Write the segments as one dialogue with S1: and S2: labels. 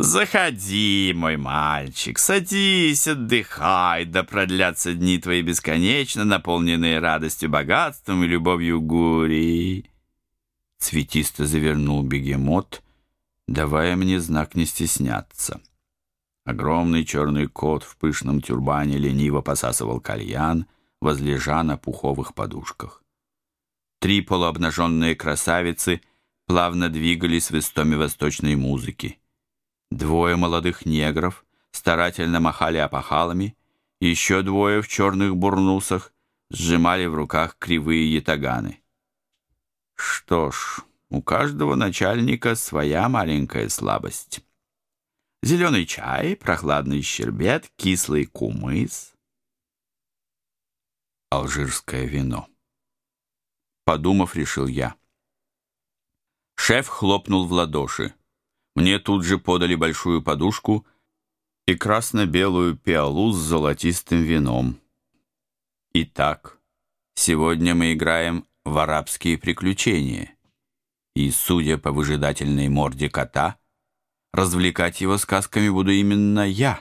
S1: Заходи, мой мальчик, садись, отдыхай, да продлятся дни твои бесконечно, наполненные радостью, богатством и любовью Гурии. Цветисто завернул бегемот, давая мне знак не стесняться. Огромный черный кот в пышном тюрбане лениво посасывал кальян, возлежа на пуховых подушках. Три полуобнаженные красавицы плавно двигались в истоме восточной музыки. Двое молодых негров старательно махали опахалами, еще двое в черных бурнусах сжимали в руках кривые ятаганы. Что ж, у каждого начальника своя маленькая слабость. Зеленый чай, прохладный щербет, кислый кумыс. Алжирское вино. Подумав, решил я. Шеф хлопнул в ладоши. Мне тут же подали большую подушку и красно-белую пиалу с золотистым вином. Итак, сегодня мы играем в арабские приключения. И, судя по выжидательной морде кота, развлекать его сказками буду именно я.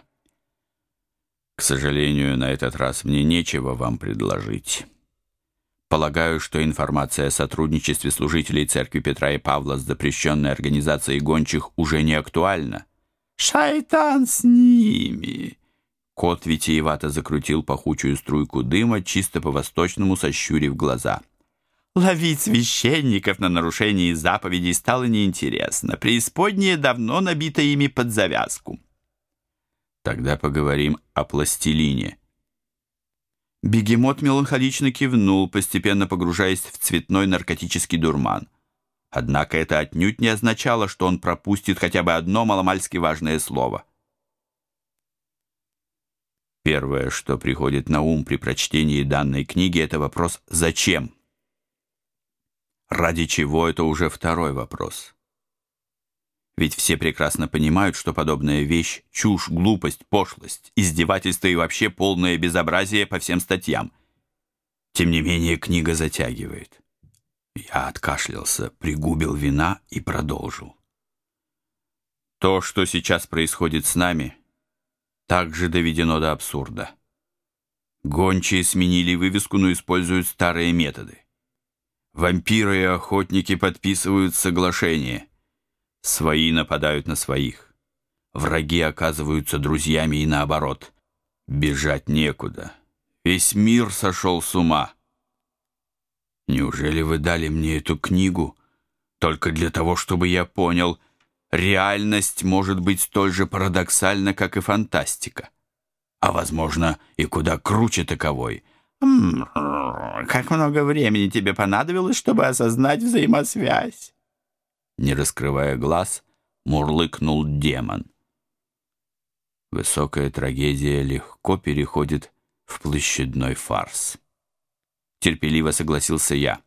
S1: К сожалению, на этот раз мне нечего вам предложить. Полагаю, что информация о сотрудничестве служителей церкви Петра и Павла с запрещенной организацией гончих уже не актуальна. «Шайтан с ними!» Кот витиевато закрутил пахучую струйку дыма, чисто по-восточному сощурив глаза. Ловить священников на нарушении заповедей стало неинтересно. Преисподнее давно набито ими под завязку. Тогда поговорим о пластилине. Бегемот меланхолично кивнул, постепенно погружаясь в цветной наркотический дурман. Однако это отнюдь не означало, что он пропустит хотя бы одно маломальски важное слово. Первое, что приходит на ум при прочтении данной книги, это вопрос «Зачем?». Ради чего – это уже второй вопрос. Ведь все прекрасно понимают, что подобная вещь – чушь, глупость, пошлость, издевательство и вообще полное безобразие по всем статьям. Тем не менее, книга затягивает. Я откашлялся, пригубил вина и продолжил. То, что сейчас происходит с нами, также доведено до абсурда. Гончие сменили вывеску, но используют старые методы. Вампиры и охотники подписывают соглашение – Свои нападают на своих. Враги оказываются друзьями и наоборот. Бежать некуда. Весь мир сошел с ума. Неужели вы дали мне эту книгу только для того, чтобы я понял, реальность может быть столь же парадоксальна, как и фантастика? А, возможно, и куда круче таковой. Как много времени тебе понадобилось, чтобы осознать взаимосвязь? Не раскрывая глаз, мурлыкнул демон. Высокая трагедия легко переходит в площадной фарс. Терпеливо согласился я.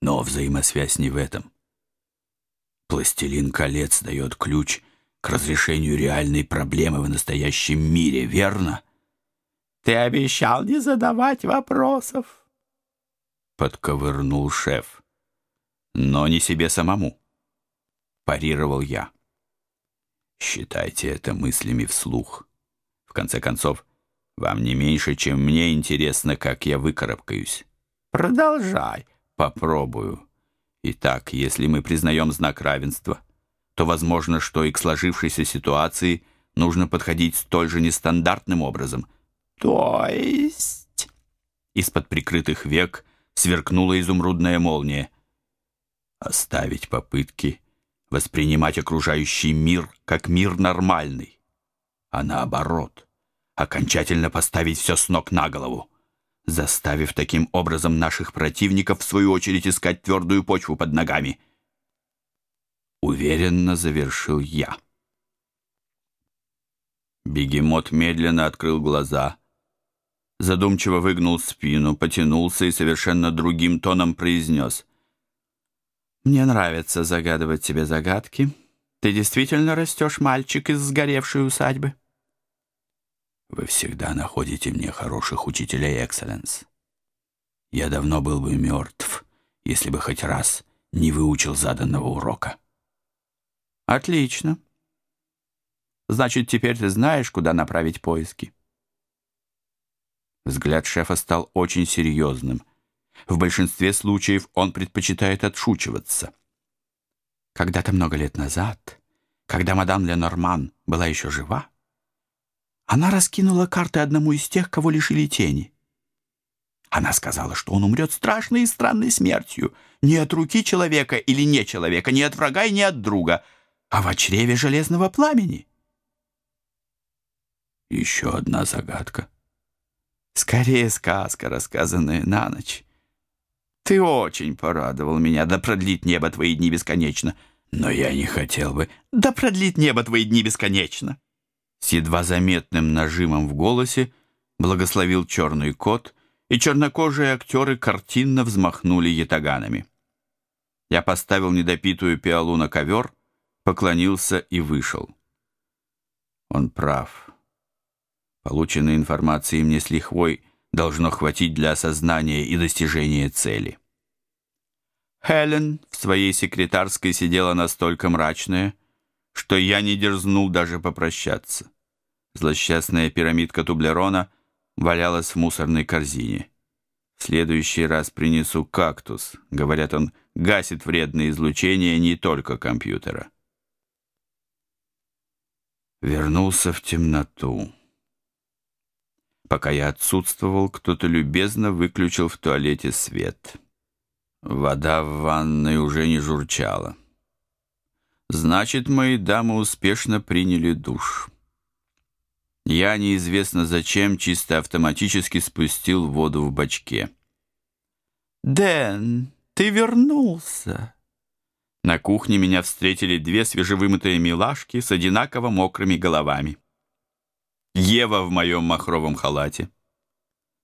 S1: Но взаимосвязь не в этом. Пластилин колец дает ключ к разрешению реальной проблемы в настоящем мире, верно? Ты обещал не задавать вопросов. Подковырнул шеф но не себе самому. Парировал я. Считайте это мыслями вслух. В конце концов, вам не меньше, чем мне интересно, как я выкарабкаюсь. Продолжай. Попробую. Итак, если мы признаем знак равенства, то возможно, что и к сложившейся ситуации нужно подходить столь же нестандартным образом. То есть... Из-под прикрытых век сверкнула изумрудная молния оставить попытки воспринимать окружающий мир как мир нормальный, а наоборот, окончательно поставить все с ног на голову, заставив таким образом наших противников в свою очередь искать твердую почву под ногами. Уверенно завершил я. Бегемот медленно открыл глаза, задумчиво выгнул спину, потянулся и совершенно другим тоном произнес — мне нравится загадывать тебе загадки. Ты действительно растешь мальчик из сгоревшей усадьбы? Вы всегда находите мне хороших учителей, Экселленс. Я давно был бы мертв, если бы хоть раз не выучил заданного урока. Отлично. Значит, теперь ты знаешь, куда направить поиски. Взгляд шефа стал очень серьезным. В большинстве случаев он предпочитает отшучиваться. Когда-то много лет назад, когда мадам Ленорман была еще жива, она раскинула карты одному из тех, кого лишили тени. Она сказала, что он умрет страшной и странной смертью, не от руки человека или не человека, не от врага и не от друга, а в чреве железного пламени. Еще одна загадка. Скорее сказка, рассказанная на ночь. Ты очень порадовал меня, да продлит небо твои дни бесконечно. Но я не хотел бы, да продлит небо твои дни бесконечно. С едва заметным нажимом в голосе благословил черный кот, и чернокожие актеры картинно взмахнули ятаганами. Я поставил недопитую пиалу на ковер, поклонился и вышел. Он прав. Полученной информации мне с лихвой должно хватить для осознания и достижения цели. Хелен в своей секретарской сидела настолько мрачная, что я не дерзнул даже попрощаться. Злосчастная пирамидка Тублерона валялась в мусорной корзине. В следующий раз принесу кактус. Говорят, он гасит вредные излучения не только компьютера. Вернулся в темноту. Пока я отсутствовал, кто-то любезно выключил в туалете свет. Вода в ванной уже не журчала. Значит, мои дамы успешно приняли душ. Я неизвестно зачем чисто автоматически спустил воду в бачке. «Дэн, ты вернулся!» На кухне меня встретили две свежевымытые милашки с одинаково мокрыми головами. Ева в моем махровом халате.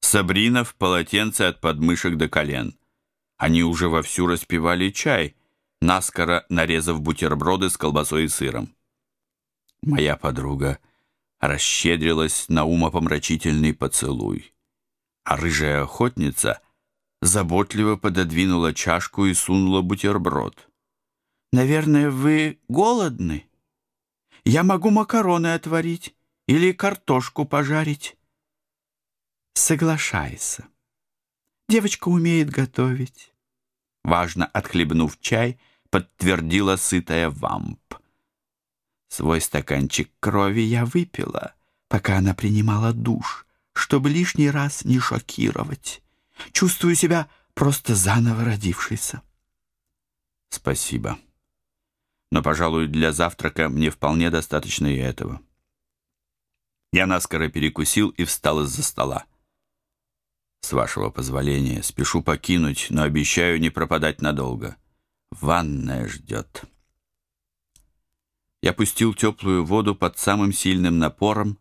S1: Сабрина в полотенце от подмышек до колен. Они уже вовсю распивали чай, наскоро нарезав бутерброды с колбасой и сыром. Моя подруга расщедрилась на умопомрачительный поцелуй, а рыжая охотница заботливо пододвинула чашку и сунула бутерброд. «Наверное, вы голодны? Я могу макароны отварить или картошку пожарить. Соглашайся. Девочка умеет готовить. Важно отхлебнув чай, подтвердила сытая вамп. Свой стаканчик крови я выпила, пока она принимала душ, чтобы лишний раз не шокировать. Чувствую себя просто заново родившейся. Спасибо. Но, пожалуй, для завтрака мне вполне достаточно и этого. Я наскоро перекусил и встал из-за стола. С вашего позволения, спешу покинуть, но обещаю не пропадать надолго. Ванная ждет. Я пустил теплую воду под самым сильным напором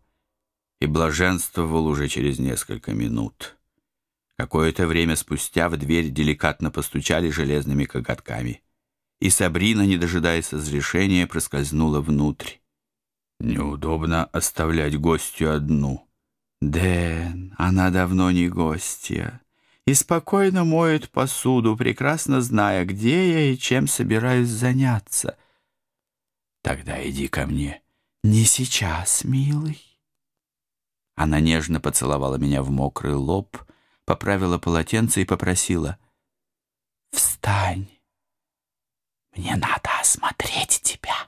S1: и блаженствовал уже через несколько минут. Какое-то время спустя в дверь деликатно постучали железными коготками, и Сабрина, не дожидаясь разрешения, проскользнула внутрь. Неудобно оставлять гостью одну. Дэн, она давно не гостья. И спокойно моет посуду, прекрасно зная, где я и чем собираюсь заняться. Тогда иди ко мне. Не сейчас, милый. Она нежно поцеловала меня в мокрый лоб, поправила полотенце и попросила. «Встань! Мне надо осмотреть тебя!»